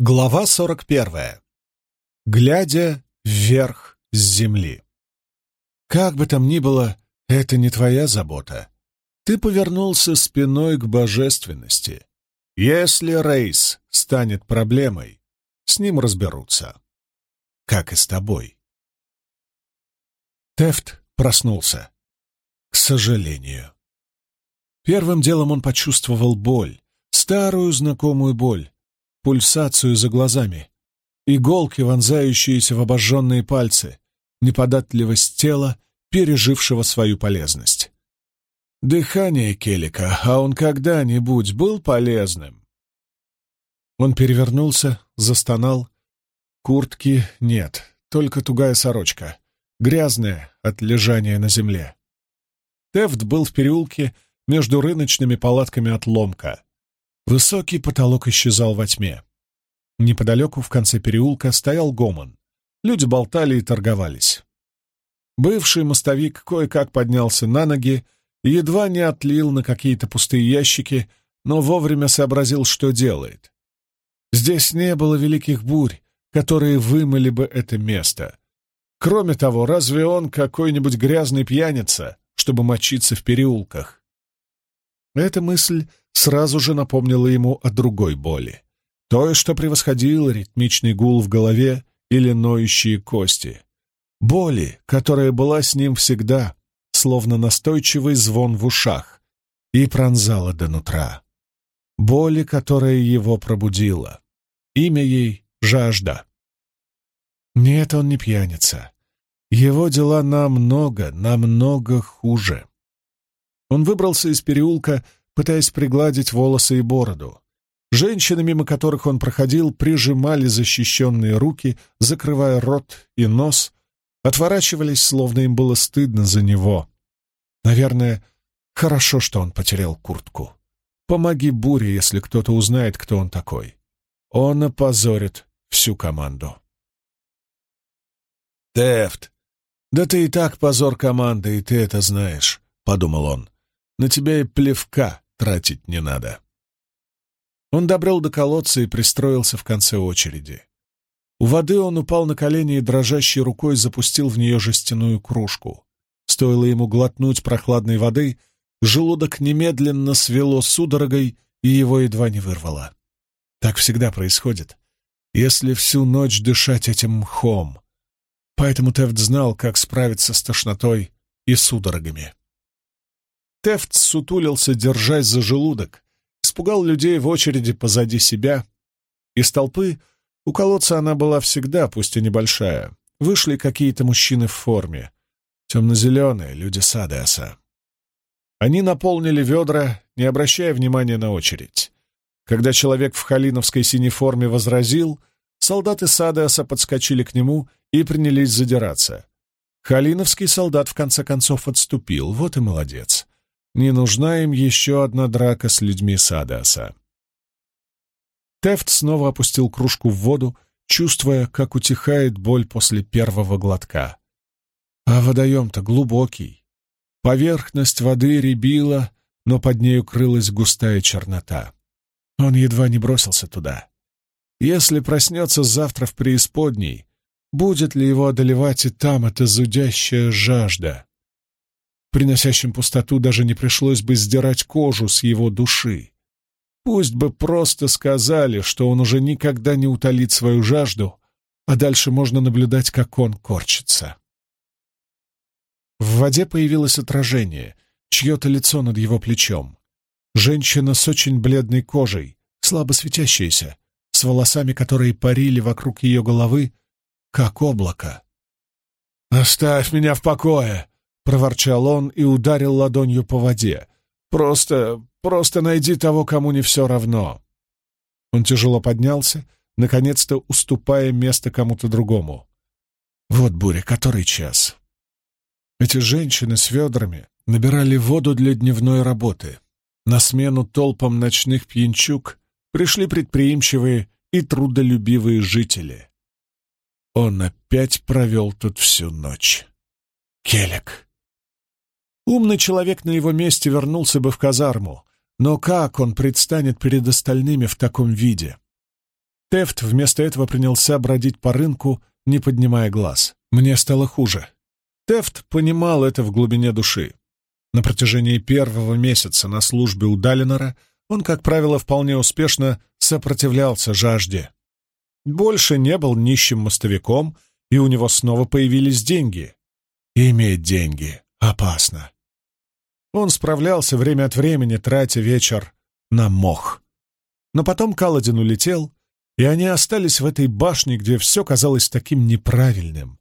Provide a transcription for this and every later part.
Глава 41. Глядя вверх с земли. Как бы там ни было, это не твоя забота. Ты повернулся спиной к божественности. Если рейс станет проблемой, с ним разберутся. Как и с тобой. Тефт проснулся. К сожалению. Первым делом он почувствовал боль, старую знакомую боль, пульсацию за глазами, иголки, вонзающиеся в обожженные пальцы, неподатливость тела, пережившего свою полезность. Дыхание Келика, а он когда-нибудь был полезным? Он перевернулся, застонал. Куртки нет, только тугая сорочка, грязная от лежания на земле. Тефт был в переулке между рыночными палатками от ломка. Высокий потолок исчезал во тьме. Неподалеку, в конце переулка, стоял гомон. Люди болтали и торговались. Бывший мостовик кое-как поднялся на ноги едва не отлил на какие-то пустые ящики, но вовремя сообразил, что делает. Здесь не было великих бурь, которые вымыли бы это место. Кроме того, разве он какой-нибудь грязный пьяница, чтобы мочиться в переулках? Эта мысль сразу же напомнила ему о другой боли. Той, что превосходило ритмичный гул в голове или ноющие кости. Боли, которая была с ним всегда, словно настойчивый звон в ушах, и пронзала до нутра. Боли, которая его пробудила. Имя ей — жажда. Нет, он не пьяница. Его дела намного, намного хуже. Он выбрался из переулка, пытаясь пригладить волосы и бороду. Женщины, мимо которых он проходил, прижимали защищенные руки, закрывая рот и нос, отворачивались, словно им было стыдно за него. Наверное, хорошо, что он потерял куртку. Помоги буре, если кто-то узнает, кто он такой. Он опозорит всю команду. «Тефт, да ты и так позор команды, и ты это знаешь», — подумал он. На тебя и плевка тратить не надо. Он добрел до колодца и пристроился в конце очереди. У воды он упал на колени и дрожащей рукой запустил в нее жестяную кружку. Стоило ему глотнуть прохладной воды, желудок немедленно свело судорогой, и его едва не вырвало. Так всегда происходит, если всю ночь дышать этим мхом. Поэтому Тефт знал, как справиться с тошнотой и судорогами. Тефт сутулился, держась за желудок, испугал людей в очереди позади себя. Из толпы у колодца она была всегда, пусть и небольшая. Вышли какие-то мужчины в форме. Темно-зеленые, люди Садеаса. Они наполнили ведра, не обращая внимания на очередь. Когда человек в халиновской синей форме возразил, солдаты Садеаса подскочили к нему и принялись задираться. Халиновский солдат в конце концов отступил, вот и молодец. Не нужна им еще одна драка с людьми Садаса. Тефт снова опустил кружку в воду, чувствуя, как утихает боль после первого глотка. А водоем-то глубокий. Поверхность воды рябила, но под нею крылась густая чернота. Он едва не бросился туда. Если проснется завтра в преисподней, будет ли его одолевать и там эта зудящая жажда? Приносящим пустоту, даже не пришлось бы сдирать кожу с его души. Пусть бы просто сказали, что он уже никогда не утолит свою жажду, а дальше можно наблюдать, как он корчится. В воде появилось отражение, чье-то лицо над его плечом. Женщина с очень бледной кожей, слабо светящаяся, с волосами, которые парили вокруг ее головы, как облако. «Оставь меня в покое!» Проворчал он и ударил ладонью по воде. «Просто... просто найди того, кому не все равно». Он тяжело поднялся, наконец-то уступая место кому-то другому. «Вот буря, который час?» Эти женщины с ведрами набирали воду для дневной работы. На смену толпам ночных пьянчук пришли предприимчивые и трудолюбивые жители. Он опять провел тут всю ночь. Келек. Умный человек на его месте вернулся бы в казарму, но как он предстанет перед остальными в таком виде? Тефт вместо этого принялся бродить по рынку, не поднимая глаз. Мне стало хуже. Тефт понимал это в глубине души. На протяжении первого месяца на службе у Далинора он, как правило, вполне успешно сопротивлялся жажде. Больше не был нищим мостовиком, и у него снова появились деньги. иметь деньги опасно. Он справлялся время от времени, тратя вечер на мох. Но потом Каладин улетел, и они остались в этой башне, где все казалось таким неправильным.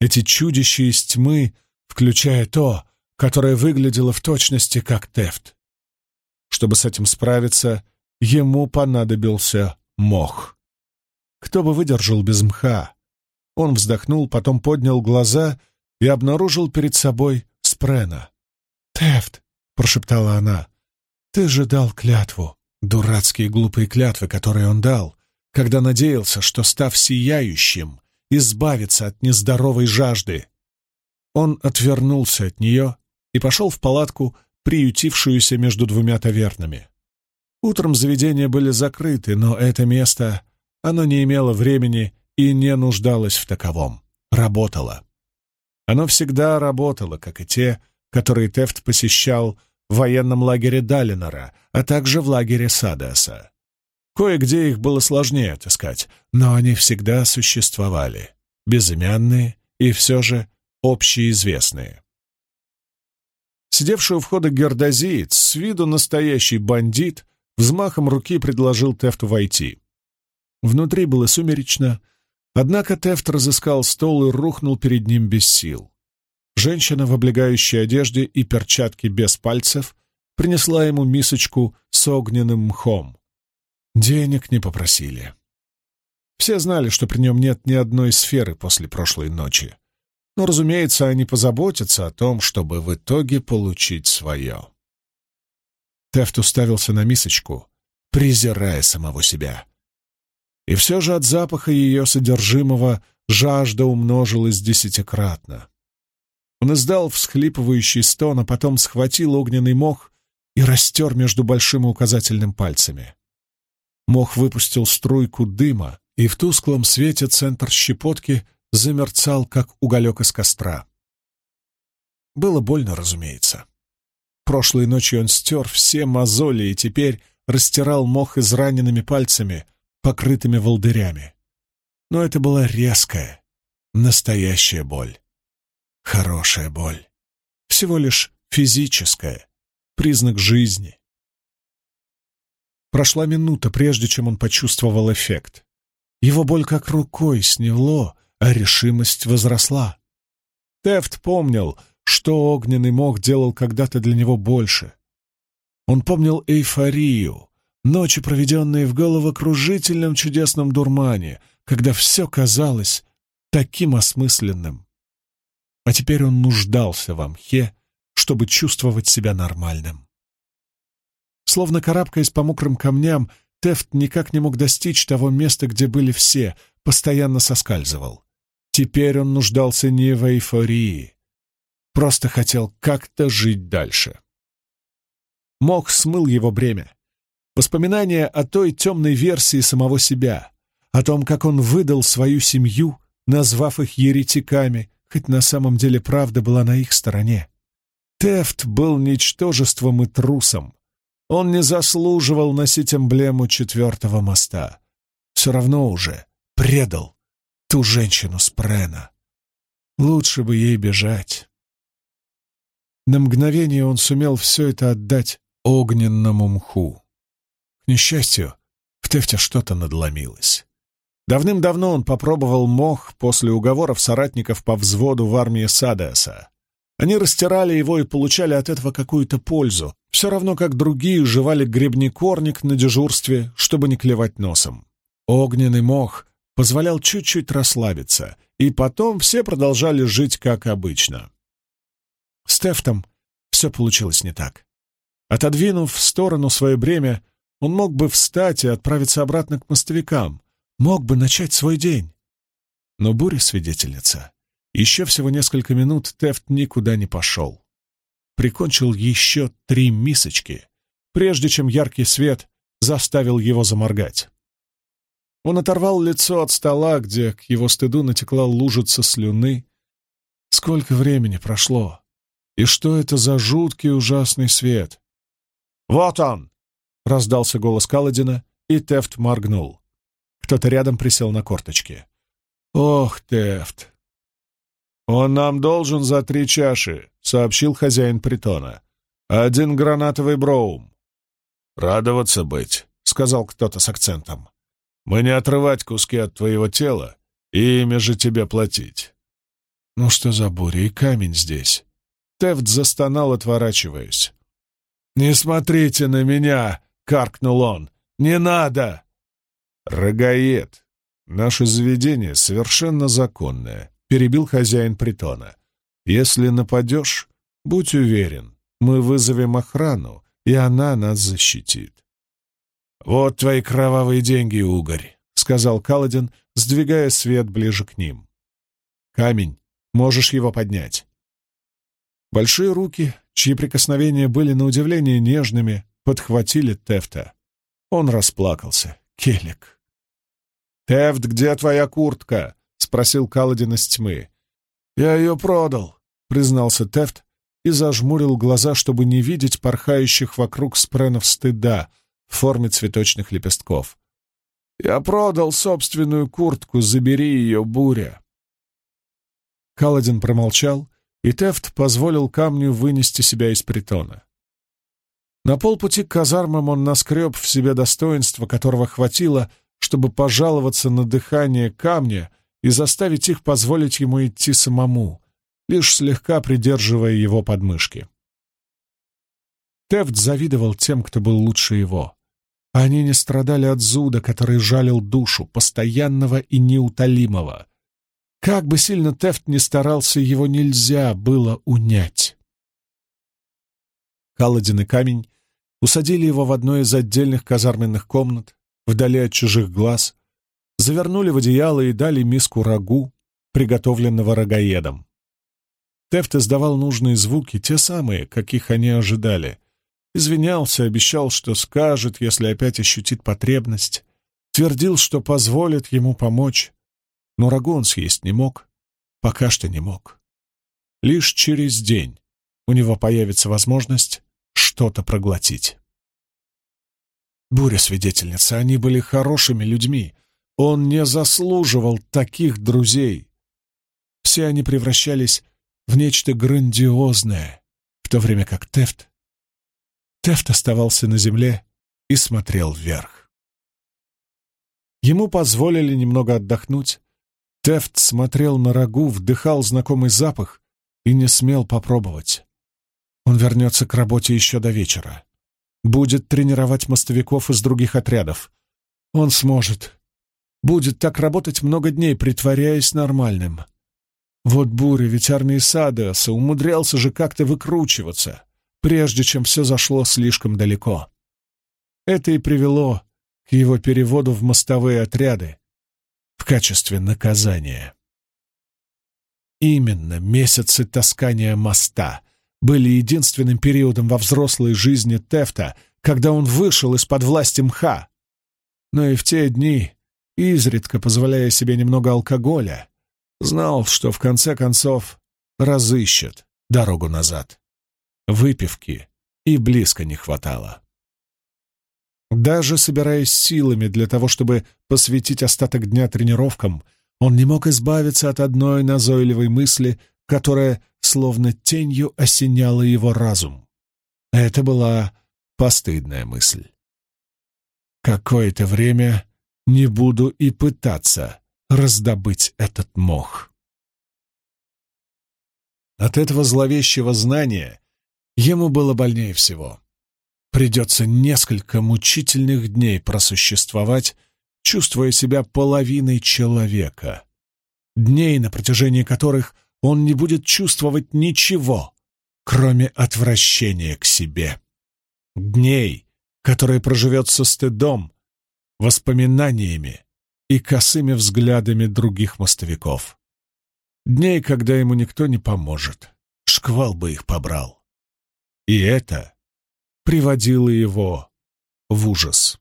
Эти чудища из тьмы, включая то, которое выглядело в точности как Тефт. Чтобы с этим справиться, ему понадобился мох. Кто бы выдержал без мха? Он вздохнул, потом поднял глаза и обнаружил перед собой Спрена. «Тефт!» — прошептала она. «Ты же дал клятву!» Дурацкие глупые клятвы, которые он дал, когда надеялся, что, став сияющим, избавится от нездоровой жажды. Он отвернулся от нее и пошел в палатку, приютившуюся между двумя тавернами. Утром заведения были закрыты, но это место, оно не имело времени и не нуждалось в таковом. Работало. Оно всегда работало, как и те, которые Тефт посещал в военном лагере Далинора, а также в лагере Садаса. Кое-где их было сложнее отыскать, но они всегда существовали, безымянные и все же общеизвестные. Сидевший у входа гердозиец, с виду настоящий бандит, взмахом руки предложил Тефту войти. Внутри было сумеречно, однако Тефт разыскал стол и рухнул перед ним без сил. Женщина в облегающей одежде и перчатке без пальцев принесла ему мисочку с огненным мхом. Денег не попросили. Все знали, что при нем нет ни одной сферы после прошлой ночи. Но, разумеется, они позаботятся о том, чтобы в итоге получить свое. Тефт уставился на мисочку, презирая самого себя. И все же от запаха ее содержимого жажда умножилась десятикратно. Он издал всхлипывающий стон, а потом схватил огненный мох и растер между большим и указательным пальцами. Мох выпустил струйку дыма, и в тусклом свете центр щепотки замерцал, как уголек из костра. Было больно, разумеется. Прошлой ночью он стер все мозоли и теперь растирал мох израненными пальцами, покрытыми волдырями. Но это была резкая, настоящая боль. Хорошая боль. Всего лишь физическая, признак жизни. Прошла минута, прежде чем он почувствовал эффект. Его боль как рукой сняло, а решимость возросла. Тефт помнил, что огненный мох делал когда-то для него больше. Он помнил эйфорию, ночи, проведенные в головокружительном чудесном дурмане, когда все казалось таким осмысленным. А теперь он нуждался в мхе, чтобы чувствовать себя нормальным. Словно карабкаясь по мокрым камням, Тефт никак не мог достичь того места, где были все, постоянно соскальзывал. Теперь он нуждался не в эйфории, просто хотел как-то жить дальше. Мох смыл его бремя. Воспоминания о той темной версии самого себя, о том, как он выдал свою семью, назвав их еретиками, хоть на самом деле правда была на их стороне. Тефт был ничтожеством и трусом. Он не заслуживал носить эмблему четвертого моста. Все равно уже предал ту женщину с. Лучше бы ей бежать. На мгновение он сумел все это отдать огненному мху. К несчастью, в Тефте что-то надломилось. Давным-давно он попробовал мох после уговоров соратников по взводу в армии Садеса. Они растирали его и получали от этого какую-то пользу, все равно как другие жевали гребнекорник на дежурстве, чтобы не клевать носом. Огненный мох позволял чуть-чуть расслабиться, и потом все продолжали жить как обычно. С Тефтом все получилось не так. Отодвинув в сторону свое бремя, он мог бы встать и отправиться обратно к мостовикам, мог бы начать свой день. Но буря-свидетельница. Еще всего несколько минут Тефт никуда не пошел. Прикончил еще три мисочки, прежде чем яркий свет заставил его заморгать. Он оторвал лицо от стола, где к его стыду натекла лужица слюны. Сколько времени прошло? И что это за жуткий ужасный свет? «Вот он!» — раздался голос Каладина, и Тефт моргнул. Кто-то рядом присел на корточки. «Ох, Тефт!» «Он нам должен за три чаши», — сообщил хозяин притона. «Один гранатовый броум». «Радоваться быть», — сказал кто-то с акцентом. «Мы не отрывать куски от твоего тела, и ими же тебе платить». «Ну что за буря и камень здесь?» Тефт застонал, отворачиваясь. «Не смотрите на меня!» — каркнул он. «Не надо!» «Рогаед, наше заведение совершенно законное», — перебил хозяин притона. «Если нападешь, будь уверен, мы вызовем охрану, и она нас защитит». «Вот твои кровавые деньги, угорь», — сказал Каладин, сдвигая свет ближе к ним. «Камень, можешь его поднять». Большие руки, чьи прикосновения были на удивление нежными, подхватили Тефта. Он расплакался. Келик. «Тефт, где твоя куртка?» — спросил Каладин из тьмы. «Я ее продал», — признался Тефт и зажмурил глаза, чтобы не видеть порхающих вокруг спренов стыда в форме цветочных лепестков. «Я продал собственную куртку, забери ее, буря!» Каладин промолчал, и Тефт позволил камню вынести себя из притона. На полпути к казармам он наскреб в себе достоинство, которого хватило, чтобы пожаловаться на дыхание камня и заставить их позволить ему идти самому, лишь слегка придерживая его подмышки. Тефт завидовал тем, кто был лучше его. Они не страдали от зуда, который жалил душу, постоянного и неутолимого. Как бы сильно Тефт ни старался, его нельзя было унять. Каладин и камень усадили его в одной из отдельных казарменных комнат, вдали от чужих глаз, завернули в одеяло и дали миску рагу, приготовленного рогаедом. Тефт издавал нужные звуки, те самые, каких они ожидали. Извинялся, обещал, что скажет, если опять ощутит потребность, твердил, что позволит ему помочь, но рагу он съесть не мог, пока что не мог. Лишь через день у него появится возможность что-то проглотить. Буря-свидетельница, они были хорошими людьми. Он не заслуживал таких друзей. Все они превращались в нечто грандиозное, в то время как Тефт... Тефт оставался на земле и смотрел вверх. Ему позволили немного отдохнуть, Тефт смотрел на рагу, вдыхал знакомый запах и не смел попробовать. Он вернется к работе еще до вечера. Будет тренировать мостовиков из других отрядов. Он сможет. Будет так работать много дней, притворяясь нормальным. Вот буря, ведь армии Садеаса умудрялся же как-то выкручиваться, прежде чем все зашло слишком далеко. Это и привело к его переводу в мостовые отряды, в качестве наказания. Именно месяцы таскания моста были единственным периодом во взрослой жизни Тефта, когда он вышел из-под власти мха. Но и в те дни, изредка позволяя себе немного алкоголя, знал, что в конце концов разыщет дорогу назад. Выпивки и близко не хватало. Даже собираясь силами для того, чтобы посвятить остаток дня тренировкам, он не мог избавиться от одной назойливой мысли, которая словно тенью осеняла его разум. Это была постыдная мысль. Какое-то время не буду и пытаться раздобыть этот мох. От этого зловещего знания ему было больнее всего. Придется несколько мучительных дней просуществовать, чувствуя себя половиной человека. Дней, на протяжении которых он не будет чувствовать ничего, кроме отвращения к себе. Дней, которые проживет со стыдом, воспоминаниями и косыми взглядами других мостовиков. Дней, когда ему никто не поможет. Шквал бы их побрал. И это приводило его в ужас.